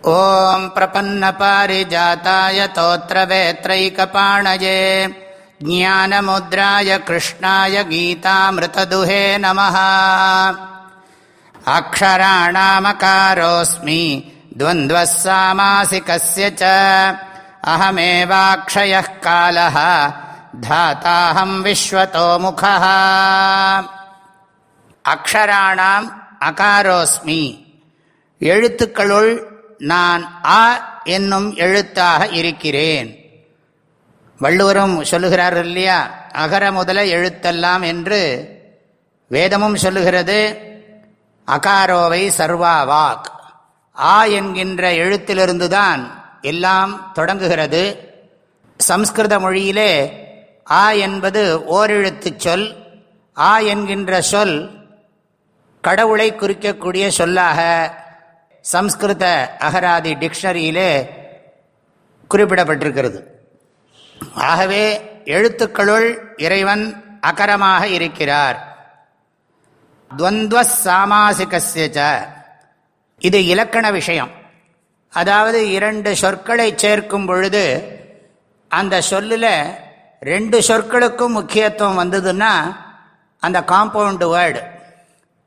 ॐ प्रपन्नपारिजाताय तोत्रवेत्रैकपाणये ज्ञानमुद्राय कृष्णाय गीतामृतदुहे नमः अक्षराणामकारोऽस्मि द्वन्द्वः सामासिकस्य च अहमेवाक्षयः कालः धाताहं विश्वतोमुखः அக்ஷராணாம் அகாரோஸ்மி எழுத்துக்களுள் நான் ஆ என்னும் எழுத்தாக இருக்கிறேன். வள்ளுவரும் சொல்லுகிறார் இல்லையா? அகர முதல எழுத்தெல்லாம் என்று வேதமும் சொல்லுகிறது. அகாரோவை சர்வாவாக். ஆ என்கின்ற எழுத்திலிருந்துதான் எல்லாம் தொடங்குகிறது. சம்ஸ்கிருத மொழியிலே ஆ என்பது ஓரெழுத்து சொல் ஆ என்கின்ற சொல் கடவுளை குறிக்கக்கூடிய சொல்லாக சம்ஸ்கிருத அகராதி டிக்ஷனரியிலே குறிப்பிடப்பட்டிருக்கிறது. ஆகவே எழுத்துக்களுள் இறைவன் அகரமாக இருக்கிறார். துவந்த்வ சாமாசிகச இது இலக்கண விஷயம். அதாவது இரண்டு சொற்களை சேர்க்கும் பொழுது அந்த சொல்லில் ரெண்டு சொற்களுக்கும் முக்கியத்துவம் வந்ததுன்னா அந்த காம்பவுண்டு வேர்டு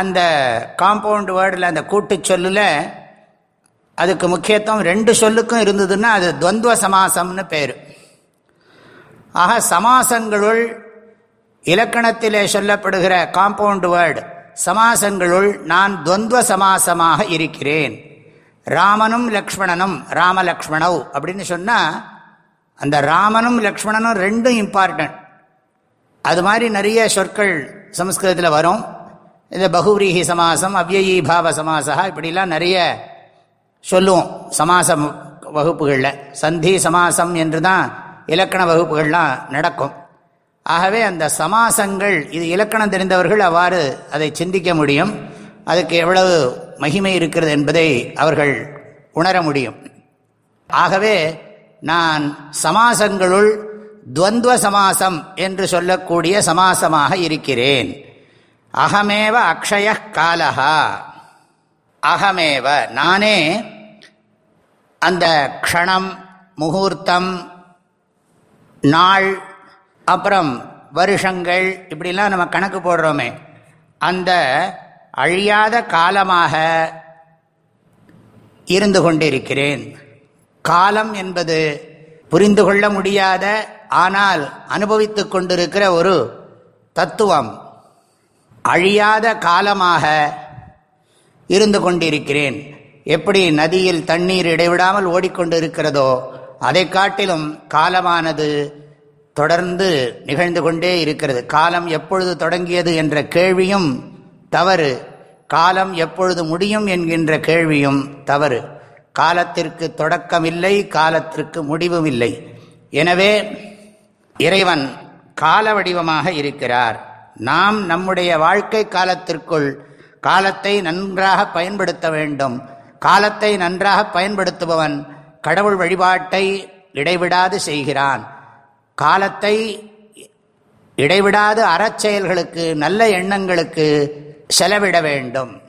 அந்த காம்பவுண்ட் வேர்டில் அந்த கூட்டு சொல்லில் அதுக்கு முக்கியத்துவம் ரெண்டு சொல்லுக்கும் இருந்ததுன்னா அது துவந்துவ சமாசம்னு பேர். ஆக சமாசங்களுள் இலக்கணத்திலே சொல்லப்படுகிற காம்பவுண்ட் வேர்டு சமாசங்களுள் நான் துவந்துவ சமாசமாக இருக்கிறேன். ராமனும் லக்ஷ்மணனும் ராமலக்ஷ்மணவ் அப்படின்னு சொன்னால் அந்த ராமனும் லக்ஷ்மணனும் ரெண்டும் இம்பார்ட்டன்ட் அது மாதிரி நிறைய சொற்கள் சமஸ்கிருதத்தில் வரும். இந்த பகுவிரீகி சமாசம் அவ்வயீ பாவ சமாசா இப்படிலாம் நிறைய சொல்லுவோம் சமாச வகுப்புகளில். சந்தி சமாசம் என்று தான் இலக்கண வகுப்புகள்லாம் நடக்கும். ஆகவே அந்த சமாசங்கள் இது இலக்கணம் தெரிந்தவர்கள் அவ்வாறு அதை சிந்திக்க முடியும். அதுக்கு எவ்வளவு மகிமை இருக்கிறது என்பதை அவர்கள் உணர முடியும். ஆகவே நான் சமாசங்களுள் துவந்துவ சமாசம் என்று சொல்லக்கூடிய சமாசமாக இருக்கிறேன். அகமேவ அக்ஷய காலஹா. அகமேவ நானே அந்த க்ஷணம் முகூர்த்தம் நாள் அப்புறம் வருஷங்கள் இப்படிலாம் நம்ம கணக்கு போடுறோமே. அந்த அழியாத காலமாக இருந்து கொண்டிருக்கிறேன். காலம் என்பது புரிந்து கொள்ள முடியாத ஆனால் அனுபவித்து கொண்டிருக்கிற ஒரு தத்துவம். அழியாத காலமாக இருந்து கொண்டிருக்கிறேன். எப்படி நதியில் தண்ணீர் இடைவிடாமல் ஓடிக்கொண்டிருக்கிறதோ அதை காட்டிலும் காலமானது தொடர்ந்து நிகழ்ந்து கொண்டே இருக்கிறது. காலம் எப்பொழுது தொடங்கியது என்ற கேள்வியும் தவறு. காலம் எப்பொழுது முடியும் என்கின்ற கேள்வியும் தவறு. காலத்திற்கு தொடக்கமில்லை காலத்திற்கு முடிவும் இல்லை எனவே இறைவன் கால வடிவமாக இருக்கிறார். நாம் நம்முடைய வாழ்க்கை காலத்திற்குள் காலத்தை நன்றாக பயன்படுத்த வேண்டும். காலத்தை நன்றாக பயன்படுத்துபவன் கடவுள் வழிபாட்டை இடைவிடாது செய்கிறான். காலத்தை இடைவிடாது அறச்செயல்களுக்கு நல்ல எண்ணங்களுக்கு செலவிட வேண்டும்.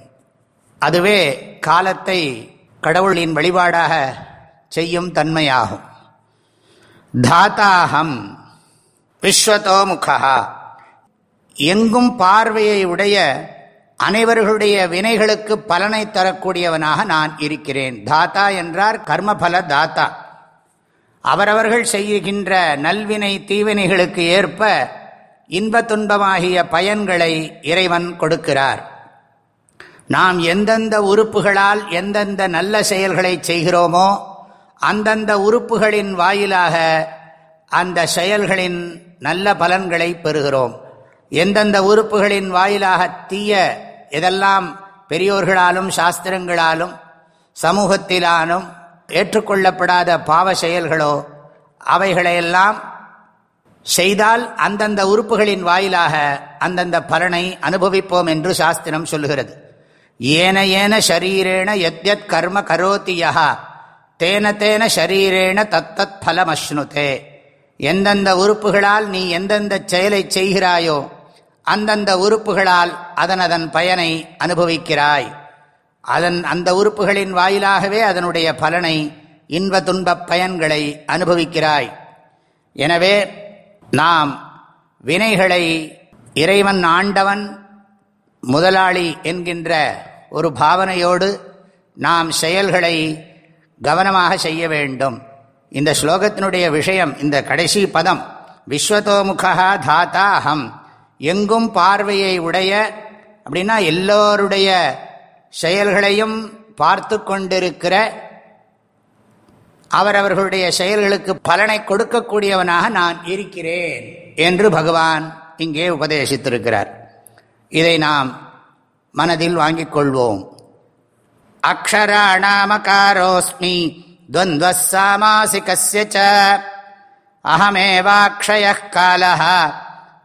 அதுவே காலத்தை கடவுளின் வழிபாடாக செய்யும் தன்மையாகும். தாத்தாகம் விஸ்வதோமுகா. எங்கும் பார்வையை உடைய அனைவர்களுடைய வினைகளுக்கு பலனை தரக்கூடியவனாக நான் இருக்கிறேன். தாத்தா என்றார் கர்மபல தாத்தா. அவரவர்கள் செய்கின்ற நல்வினை தீவினைகளுக்கு ஏற்ப இன்ப துன்பமாகிய பயன்களை இறைவன் கொடுக்கிறார். நாம் எந்தெந்த உறுப்புகளால் எந்தெந்த நல்ல செயல்களை செய்கிறோமோ அந்தந்த உறுப்புகளின் வாயிலாக அந்த செயல்களின் நல்ல பலன்களை பெறுகிறோம். எந்தெந்த உறுப்புகளின் வாயிலாக தீய எதெல்லாம் பெரியோர்களாலும் சாஸ்திரங்களாலும் சமூகத்திலாலும் ஏற்றுக்கொள்ளப்படாத பாவ செயல்களோ அவைகளையெல்லாம் செய்தால் அந்தந்த உறுப்புகளின் வாயிலாக அந்தந்த பலனை அனுபவிப்போம் என்று சாஸ்திரம் சொல்லுகிறது. ஏன ஏன ஷரீரேண எத்யத் கர்ம கரோத்தியா தேன தேன ஷரீரேண தத்தத் பலமஷ்ணுதே. எந்தெந்த உறுப்புகளால் நீ எந்தெந்த செயலை செய்கிறாயோ அந்தந்த உறுப்புகளால் அதன் அதன் பயனை அனுபவிக்கிறாய். அதன் அந்த உறுப்புகளின் வாயிலாகவே அதனுடைய பலனை இன்ப துன்பப் பயன்களை அனுபவிக்கிறாய். எனவே நாம் வினைகளை இறைவன் ஆண்டவன் முதலாளி என்கின்ற ஒரு பாவனையோடு நாம் செயல்களை கவனமாக செய்ய வேண்டும். இந்த ஸ்லோகத்தினுடைய விஷயம் இந்த கடைசி பதம் விஸ்வதோமுகா தாத்தா அகம் எங்கும் பார்வையை உடைய அப்படின்னா எல்லோருடைய செயல்களையும் பார்த்து கொண்டிருக்கிற அவரவர்களுடைய செயல்களுக்கு பலனை கொடுக்கக்கூடியவனாக நான் இருக்கிறேன் என்று பகவான் இங்கே உபதேசித்திருக்கிறார். இதை நாம் மனதில் வாங்கிக் கொள்வோம். அக்ஷராணாமகாரோஸ்மி துவந்த சாமாசிகஸ்ய அகமேவாட்சய கால